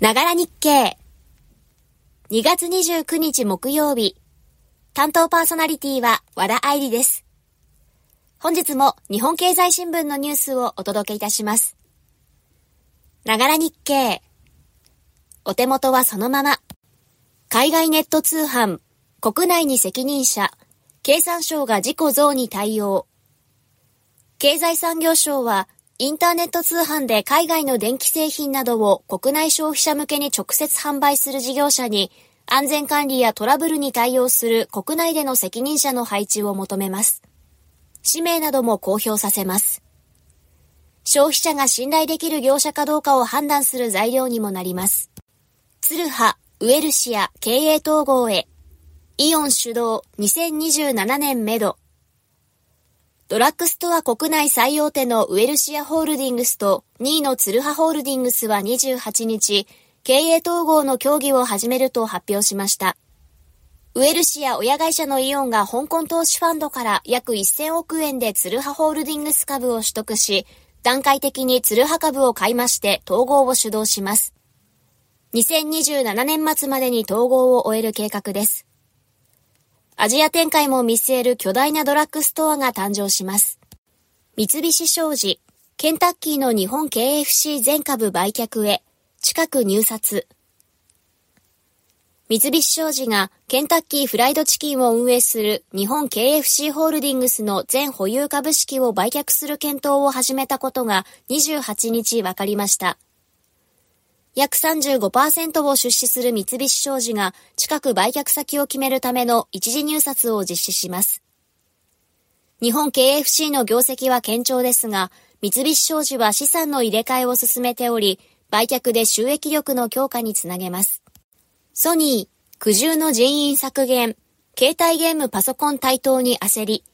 ながら日経。2月29日木曜日。担当パーソナリティは和田愛理です。本日も日本経済新聞のニュースをお届けいたします。ながら日経。お手元はそのまま。海外ネット通販、国内に責任者、経産省が事故増に対応。経済産業省はインターネット通販で海外の電気製品などを国内消費者向けに直接販売する事業者に安全管理やトラブルに対応する国内での責任者の配置を求めます。氏名なども公表させます。消費者が信頼できる業者かどうかを判断する材料にもなります。ツルハ、ウエルシア経営統合へ、イオン主導2027年メドドラッグストア国内最大手のウェルシアホールディングスと2位のツルハホールディングスは28日、経営統合の協議を始めると発表しました。ウェルシア親会社のイオンが香港投資ファンドから約1000億円でツルハホールディングス株を取得し、段階的にツルハ株を買いまして統合を主導します。2027年末までに統合を終える計画です。アジア展開も見据える巨大なドラッグストアが誕生します。三菱商事、ケンタッキーの日本 KFC 全株売却へ、近く入札。三菱商事がケンタッキーフライドチキンを運営する日本 KFC ホールディングスの全保有株式を売却する検討を始めたことが28日分かりました。約35%を出資する三菱商事が近く売却先を決めるための一時入札を実施します。日本 KFC の業績は堅調ですが、三菱商事は資産の入れ替えを進めており、売却で収益力の強化につなげます。ソニー、苦渋の人員削減、携帯ゲームパソコン台頭に焦り、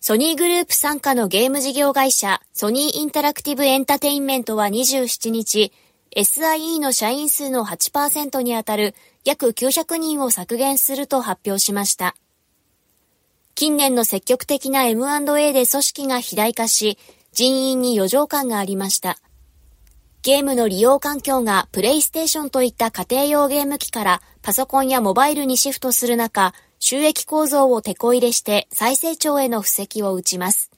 ソニーグループ傘下のゲーム事業会社、ソニーインタラクティブエンタテインメントは27日、SIE の社員数の8%にあたる約900人を削減すると発表しました。近年の積極的な M&A で組織が肥大化し、人員に余剰感がありました。ゲームの利用環境がプレイステーションといった家庭用ゲーム機からパソコンやモバイルにシフトする中、収益構造を手こ入れして再成長への布石を打ちます。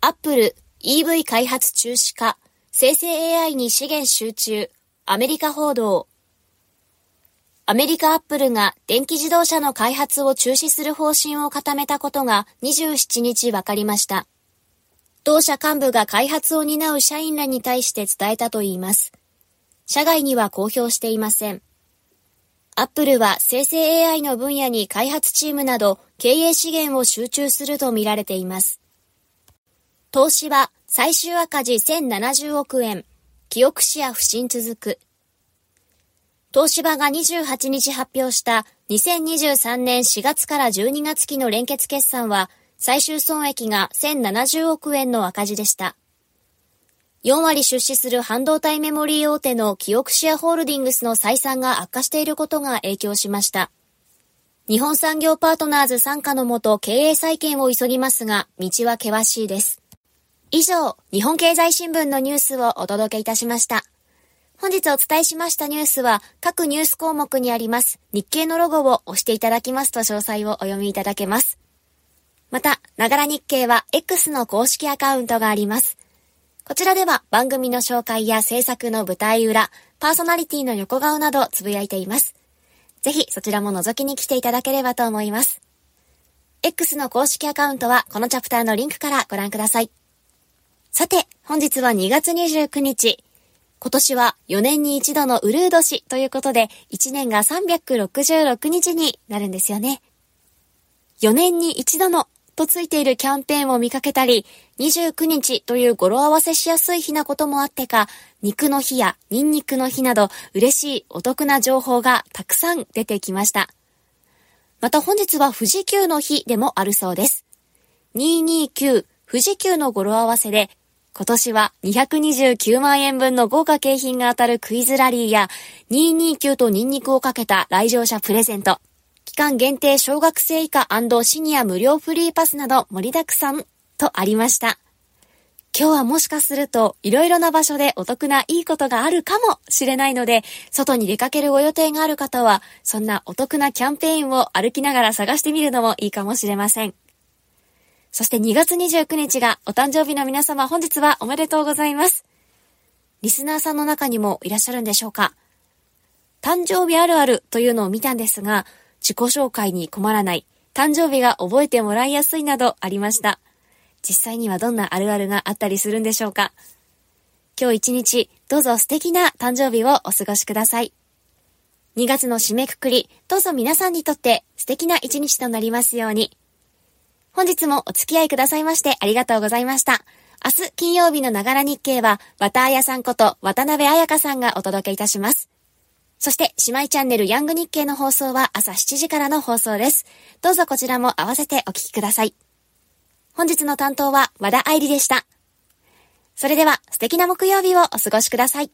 アップル EV 開発中止か生成 AI に資源集中、アメリカ報道。アメリカアップルが電気自動車の開発を中止する方針を固めたことが27日分かりました。同社幹部が開発を担う社員らに対して伝えたといいます。社外には公表していません。アップルは生成 AI の分野に開発チームなど経営資源を集中するとみられています。投資は最終赤字1070億円。記憶視や不振続く。東芝が28日発表した2023年4月から12月期の連結決算は最終損益が1070億円の赤字でした。4割出資する半導体メモリー大手の記憶シェアホールディングスの採算が悪化していることが影響しました。日本産業パートナーズ参加のもと経営再建を急ぎますが、道は険しいです。以上、日本経済新聞のニュースをお届けいたしました。本日お伝えしましたニュースは各ニュース項目にあります日経のロゴを押していただきますと詳細をお読みいただけます。また、ながら日経は X の公式アカウントがあります。こちらでは番組の紹介や制作の舞台裏、パーソナリティの横顔などつぶやいています。ぜひそちらも覗きに来ていただければと思います。X の公式アカウントはこのチャプターのリンクからご覧ください。さて、本日は2月29日。今年は4年に一度のウルー年ということで、1年が366日になるんですよね。4年に一度のとついているキャンペーンを見かけたり、29日という語呂合わせしやすい日なこともあってか、肉の日やニンニクの日など嬉しいお得な情報がたくさん出てきました。また本日は富士急の日でもあるそうです。229富士急の語呂合わせで今年は229万円分の豪華景品が当たるクイズラリーや229とニンニクをかけた来場者プレゼント、期間限定小学生以下シニア無料フリーパスなど盛りだくさんとありました。今日はもしかするといろいろな場所でお得ないいことがあるかもしれないので、外に出かけるご予定がある方は、そんなお得なキャンペーンを歩きながら探してみるのもいいかもしれません。そして2月29日がお誕生日の皆様本日はおめでとうございます。リスナーさんの中にもいらっしゃるんでしょうか？誕生日あるあるというのを見たんですが、自己紹介に困らない、誕生日が覚えてもらいやすいなどありました。実際にはどんなあるあるがあったりするんでしょうか？今日一日、どうぞ素敵な誕生日をお過ごしください。2月の締めくくり、どうぞ皆さんにとって素敵な一日となりますように。本日もお付き合いくださいましてありがとうございました。明日金曜日のながら日経は、綿あやさんこと渡辺彩香さんがお届けいたします。そして、姉妹チャンネルヤング日経の放送は朝7時からの放送です。どうぞこちらも合わせてお聞きください。本日の担当は和田愛理でした。それでは素敵な木曜日をお過ごしください。